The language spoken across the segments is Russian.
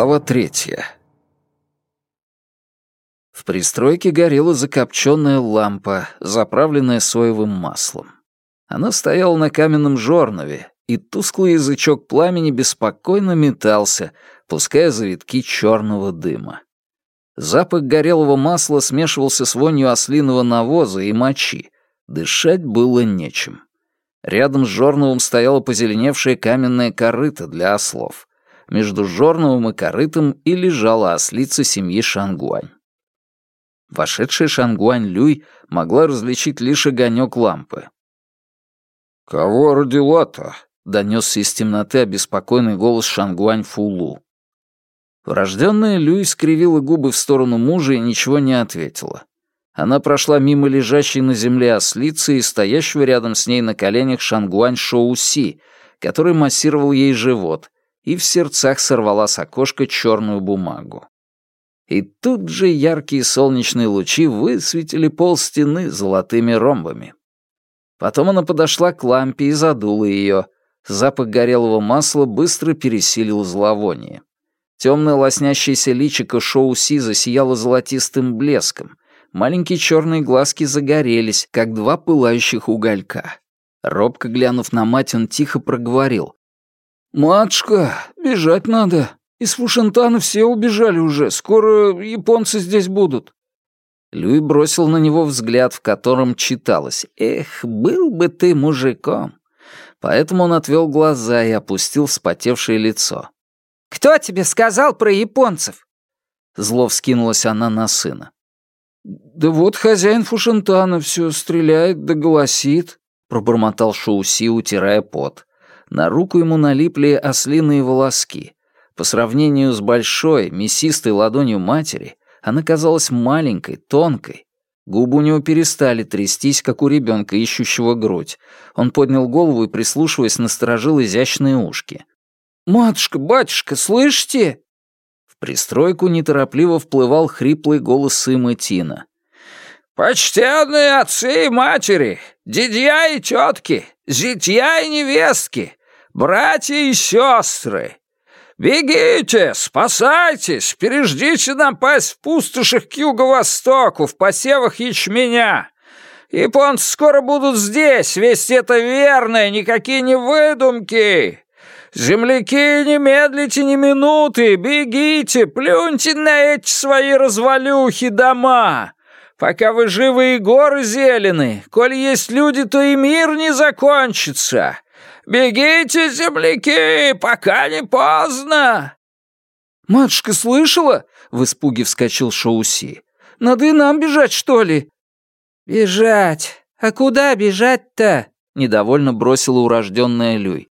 Глава третья. В пристройке горела закопченная лампа, заправленная соевым маслом. Она стояла на каменном жорнове, и тусклый язычок пламени беспокойно метался, пуская завитки черного дыма. Запах горелого масла смешивался с вонью ослиного навоза и мочи. Дышать было нечем. Рядом с жорновым стояла позеленевшая каменная корыта для ослов. Между жорновым и корытом и лежала ослица семьи Шангуань. Вошедшая Шангуань Люй могла различить лишь огонек лампы. «Кого родила-то?» — донесся из темноты обеспокоенный голос Шангуань Фулу. Врожденная Люй скривила губы в сторону мужа и ничего не ответила. Она прошла мимо лежащей на земле ослицы и стоящего рядом с ней на коленях Шангуань Шоуси, который массировал ей живот, и в сердцах сорвала с окошка черную бумагу. И тут же яркие солнечные лучи высветили пол стены золотыми ромбами. Потом она подошла к лампе и задула ее. Запах горелого масла быстро пересилил зловоние. Темное лоснящееся личико Шоу Си засияло золотистым блеском. Маленькие черные глазки загорелись, как два пылающих уголька. Робко глянув на мать, он тихо проговорил. «Матушка, бежать надо. Из Фушентана все убежали уже. Скоро японцы здесь будут». Люй бросил на него взгляд, в котором читалось «Эх, был бы ты мужиком». Поэтому он отвел глаза и опустил вспотевшее лицо. «Кто тебе сказал про японцев?» Зло вскинулась она на сына. «Да вот хозяин Фушентана все стреляет да голосит», — пробормотал Шоуси, утирая пот. На руку ему налипли ослиные волоски. По сравнению с большой, мясистой ладонью матери, она казалась маленькой, тонкой. Губы у него перестали трястись, как у ребенка, ищущего грудь. Он поднял голову и, прислушиваясь, насторожил изящные ушки. «Матушка, батюшка, слышите?» В пристройку неторопливо вплывал хриплый голос Сыма Тина. «Почтенные отцы и матери, дядья и тетки, зятья и невестки, братья и сестры, «Бегите, спасайтесь, переждите напасть в пустошах к юго-востоку, в посевах ячменя. Японцы скоро будут здесь, весть это верное, никакие не выдумки. Земляки, не медлите ни минуты, бегите, плюньте на эти свои развалюхи дома». Пока вы живы и горы зелены, коль есть люди, то и мир не закончится. Бегите, земляки, пока не поздно!» «Матушка слышала?» — в испуге вскочил Шоуси. «Надо и нам бежать, что ли?» «Бежать? А куда бежать-то?» — недовольно бросила урожденная Люй.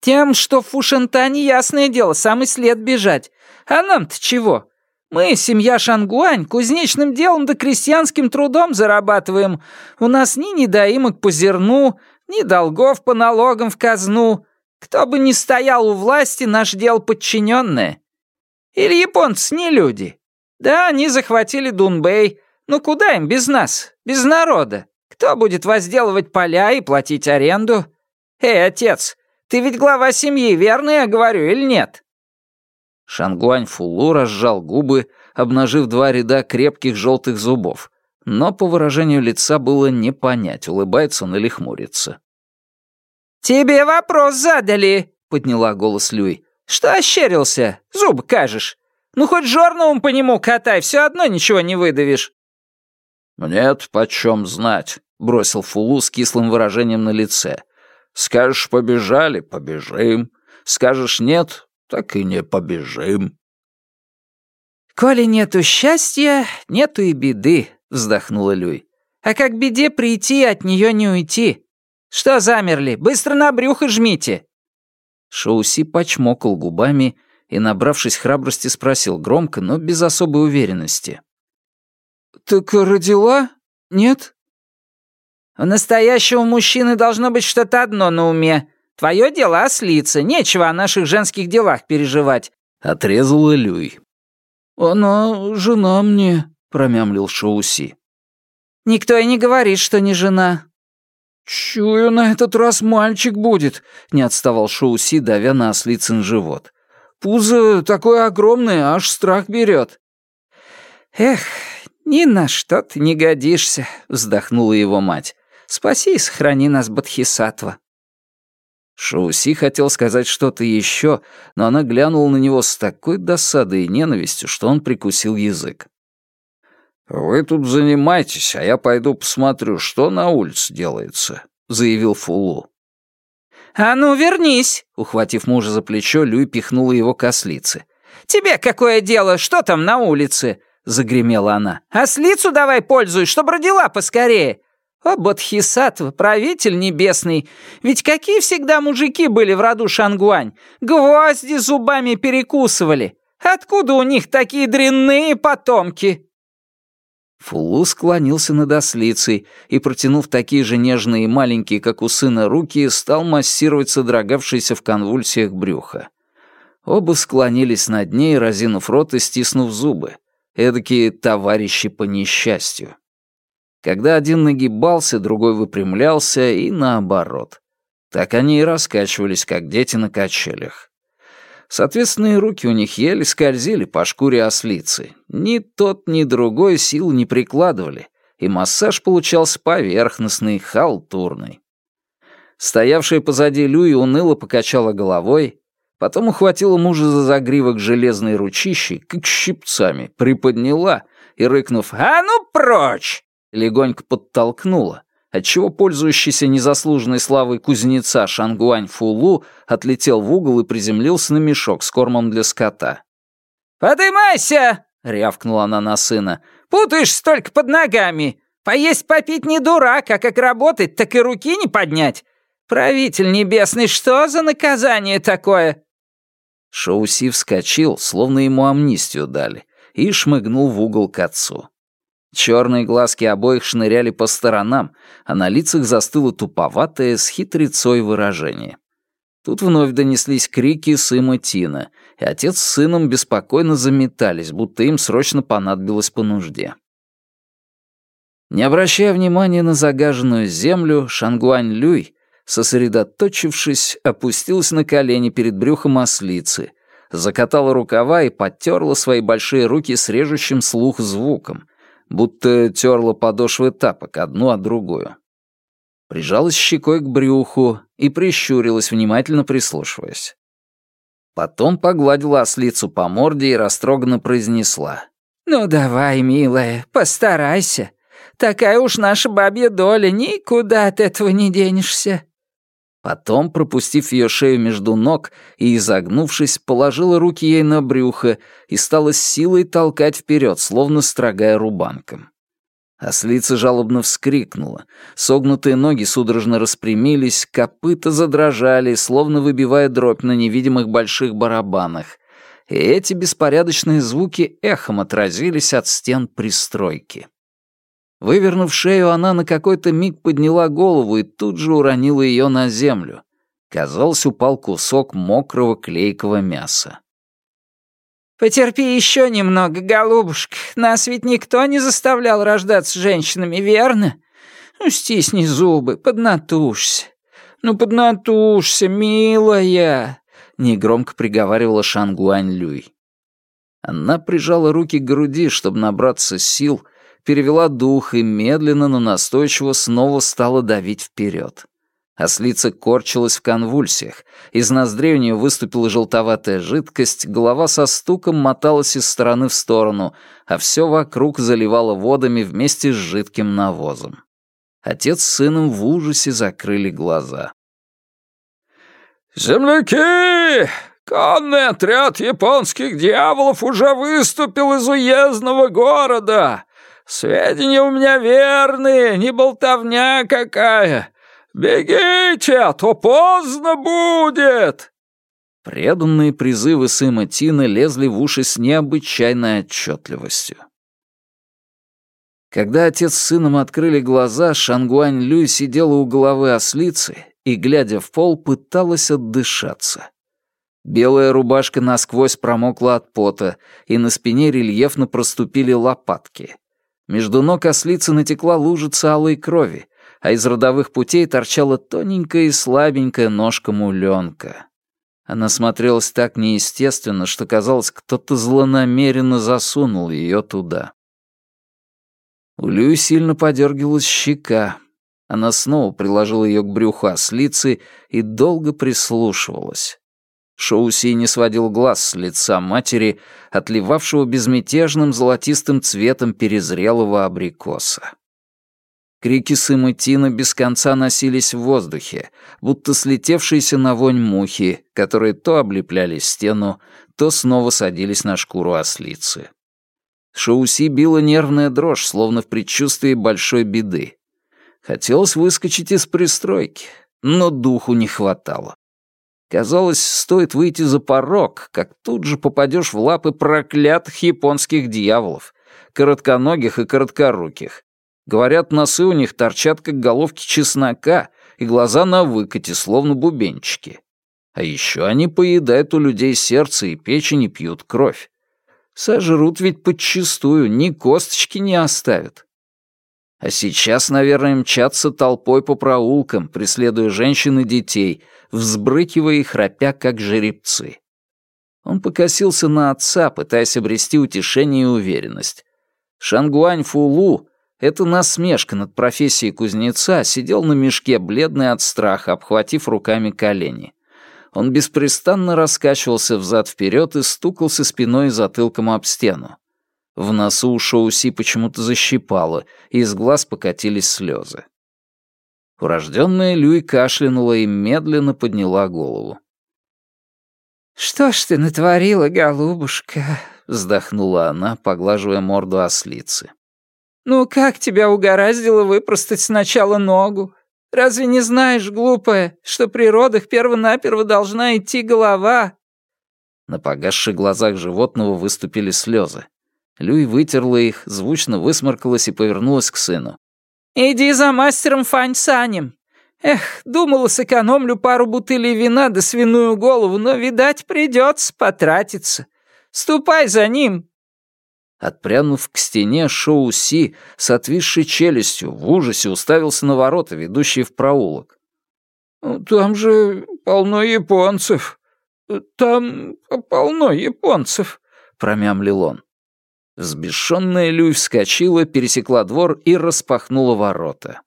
«Тем, что в Фушентане, ясное дело, самый след бежать. А нам-то чего? Мы, семья Шангуань, кузнечным делом да крестьянским трудом зарабатываем. У нас ни недоимок по зерну, ни долгов по налогам в казну. Кто бы ни стоял у власти, наш дел подчиненное. Или японцы не люди. Да, они захватили Дунбэй. Ну куда им без нас, без народа? Кто будет возделывать поля и платить аренду? Эй, отец, ты ведь глава семьи, верно я говорю или нет?» Шангуань Фулу разжал губы, обнажив два ряда крепких желтых зубов, но по выражению лица было не понять, улыбается он или хмурится. «Тебе вопрос задали», — подняла голос Люй. «Что ощерился? Зубы кажешь. Ну, хоть жорновым по нему катай, все одно ничего не выдавишь». «Нет, почем знать», — бросил Фулу с кислым выражением на лице. «Скажешь, побежали — побежим. Скажешь, нет — так и не побежим». «Коли нету счастья, нету и беды», — вздохнула Люй. «А как беде прийти, от нее не уйти. Что замерли? Быстро на брюхо жмите!» Шоуси почмокал губами и, набравшись храбрости, спросил громко, но без особой уверенности. «Так родила? Нет?» «У настоящего мужчины должно быть что-то одно на уме. Твое дело ослиться, нечего о наших женских делах переживать», — отрезала Люй. «Она жена мне», промямлил Шоуси. «Никто и не говорит, что не жена». «Чую, на этот раз мальчик будет», — не отставал Шоуси, давя на ослицын живот. Пузо такое огромное, аж страх берет. «Эх, ни на что ты не годишься», — вздохнула его мать. «Спаси и сохрани нас, Бадхисатва». Шоуси хотел сказать что-то еще, но она глянула на него с такой досадой и ненавистью, что он прикусил язык. «Вы тут занимайтесь, а я пойду посмотрю, что на улице делается», — заявил Фулу. «А ну, вернись!» — ухватив мужа за плечо, Люй пихнула его к. «Тебе какое дело? Что там на улице?» — загремела она. «Ослицу давай пользуй, чтоб родила поскорее. О, Бодхисаттва, правитель небесный, ведь какие всегда мужики были в роду Шангуань? Гвозди зубами перекусывали. Откуда у них такие дрянные потомки?» Фулу склонился над ослицей и, протянув такие же нежные и маленькие, как у сына, руки, стал массировать содрогавшееся в конвульсиях брюхо. Оба склонились над ней, разинув рот и стиснув зубы. Эдакие товарищи по несчастью. Когда один нагибался, другой выпрямлялся, и наоборот. Так они и раскачивались, как дети на качелях. Соответственно, и руки у них еле скользили по шкуре ослицы. Ни тот, ни другой сил не прикладывали, и массаж получался поверхностный, халтурный. Стоявшая позади Люи уныло покачала головой, потом ухватила мужа за загривок железной ручищей, как щипцами, приподняла и, рыкнув «А ну прочь!» легонько подтолкнула, отчего пользующийся незаслуженной славой кузнеца Шангуань Фулу отлетел в угол и приземлился на мешок с кормом для скота. «Подымайся!» — рявкнула она на сына. «Путаешься только под ногами. Поесть попить не дурак, а как работать, так и руки не поднять. Правитель небесный, что за наказание такое?» Шоуси вскочил, словно ему амнистию дали, и шмыгнул в угол к отцу. Черные глазки обоих шныряли по сторонам, а на лицах застыло туповатое с хитрецой выражение. Тут вновь донеслись крики Сыма Тина, и отец с сыном беспокойно заметались, будто им срочно понадобилось по нужде. Не обращая внимания на загаженную землю, Шангуань Люй, сосредоточившись, опустилась на колени перед брюхом ослицы, закатала рукава и подтерла свои большие руки с режущим слух звуком, будто терла подошвы тапок одну от другую. Прижалась щекой к брюху и прищурилась, внимательно прислушиваясь. Потом погладила ослицу по морде и растроганно произнесла. «Ну давай, милая, постарайся. Такая уж наша бабья доля, никуда от этого не денешься». Потом, пропустив ее шею между ног и, изогнувшись, положила руки ей на брюхо и стала с силой толкать вперед, словно строгая рубанком. Ослица жалобно вскрикнула. Согнутые ноги судорожно распрямились, копыта задрожали, словно выбивая дробь на невидимых больших барабанах. И эти беспорядочные звуки эхом отразились от стен пристройки. Вывернув шею, она на какой-то миг подняла голову и тут же уронила ее на землю. Казалось, упал кусок мокрого клейкого мяса. «Потерпи еще немного, голубушка. Нас ведь никто не заставлял рождаться женщинами, верно? Ну, стисни зубы, поднатужься. Ну, поднатужься, милая!» Негромко приговаривала Шангуань Люй. Она прижала руки к груди, чтобы набраться сил — перевела дух и медленно, но настойчиво снова стала давить вперед. Ослица корчилась в конвульсиях, из ноздрей у нее выступила желтоватая жидкость, голова со стуком моталась из стороны в сторону, а все вокруг заливало водами вместе с жидким навозом. Отец с сыном в ужасе закрыли глаза. «Земляки! Конный отряд японских дьяволов уже выступил из уездного города! Сведения у меня верные, не болтовня какая. Бегите, а то поздно будет!» Преданные призывы сына Тины лезли в уши с необычайной отчетливостью. Когда отец с сыном открыли глаза, Шангуань Люй сидела у головы ослицы и, глядя в пол, пыталась отдышаться. Белая рубашка насквозь промокла от пота, и на спине рельефно проступили лопатки. Между ног ослицы натекла лужица алой крови, а из родовых путей торчала тоненькая и слабенькая ножка муленка. Она смотрелась так неестественно, что казалось, кто-то злонамеренно засунул ее туда. У Люи сильно подергивалась щека. Она снова приложила ее к брюху ослицы и долго прислушивалась. Шоуси не сводил глаз с лица матери, отливавшего безмятежным золотистым цветом перезрелого абрикоса. Крики Сым и Тина без конца носились в воздухе, будто слетевшиеся на вонь мухи, которые то облепляли стену, то снова садились на шкуру ослицы. Шоуси била нервная дрожь, словно в предчувствии большой беды. Хотелось выскочить из пристройки, но духу не хватало. Казалось, стоит выйти за порог, как тут же попадешь в лапы проклятых японских дьяволов, коротконогих и короткоруких. Говорят, носы у них торчат, как головки чеснока, и глаза на выкате, словно бубенчики. А еще они поедают у людей сердце и печень и пьют кровь. Сожрут ведь подчистую, ни косточки не оставят. А сейчас, наверное, мчатся толпой по проулкам, преследуя женщин и детей, взбрыкивая и храпя, как жеребцы. Он покосился на отца, пытаясь обрести утешение и уверенность. Шангуань Фулу, это насмешка над профессией кузнеца, сидел на мешке, бледный от страха, обхватив руками колени. Он беспрестанно раскачивался взад-вперед и стукался спиной и затылком об стену. В носу у Шоуси почему-то защипало, и из глаз покатились слезы. Урожденная Люй кашлянула и медленно подняла голову. «Что ж ты натворила, голубушка?» — вздохнула она, поглаживая морду ослицы. «Ну как тебя угораздило выпростать сначала ногу? Разве не знаешь, глупая, что при родах перво-наперво должна идти голова?» На погасших глазах животного выступили слезы. Люй вытерла их, звучно высморкалась и повернулась к сыну. «Иди за мастером Фань Санем. Эх, думала, сэкономлю пару бутылей вина да свиную голову, но, видать, придется потратиться. Ступай за ним!» Отпрянув к стене, Шоу Си с отвисшей челюстью в ужасе уставился на ворота, ведущие в проулок. «Там же полно японцев. Там полно японцев», — промямлил он. Взбешенная Люй вскочила, пересекла двор и распахнула ворота.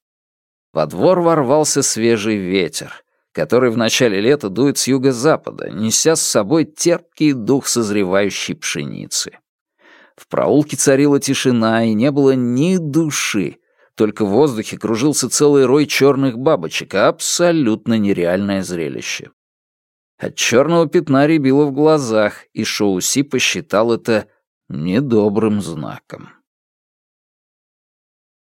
Во двор ворвался свежий ветер, который в начале лета дует с юго-запада, неся с собой терпкий дух созревающей пшеницы. В проулке царила тишина, и не было ни души, только в воздухе кружился целый рой черных бабочек, абсолютно нереальное зрелище. От черного пятна рябило в глазах, и Шоуси посчитал это недобрым знаком.